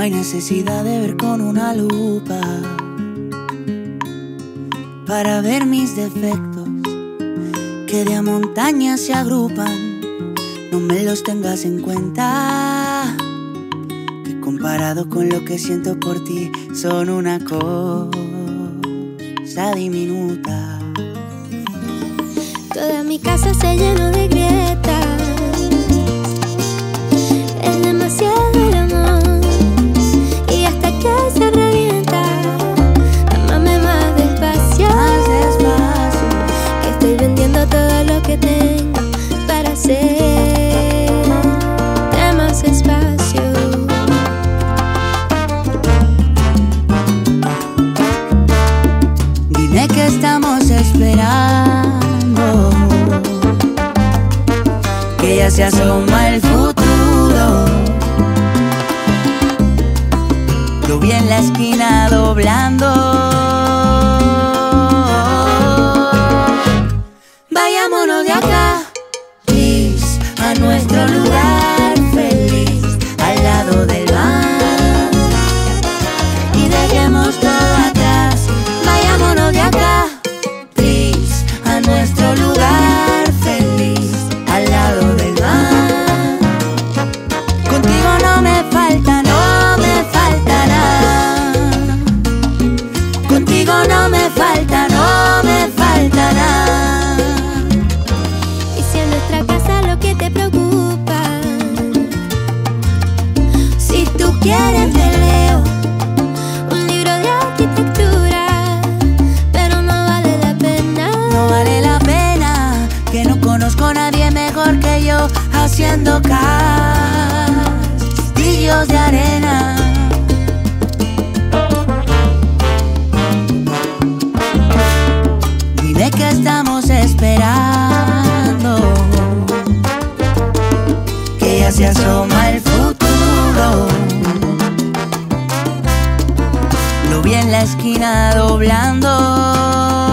No hay necesidad de ver con una lupa para ver mis defectos que de a montañas se agrupan. No me los tengas en cuenta. Que comparado con lo que siento por ti, son una cosa diminuta. Toda mi casa se llenó de esperando. Que ya se asoma el futuro. Lo vi en la esquina doblando. Me falta, no me falta nada. Y si en nuestra casa lo que te preocupa, si tú quieres te leo un libro de arquitectura, pero no vale la pena. No vale la pena que no conozco a nadie mejor que yo haciendo castillos de arena. Se asoma el futuro. Lo vi en la esquina doblando.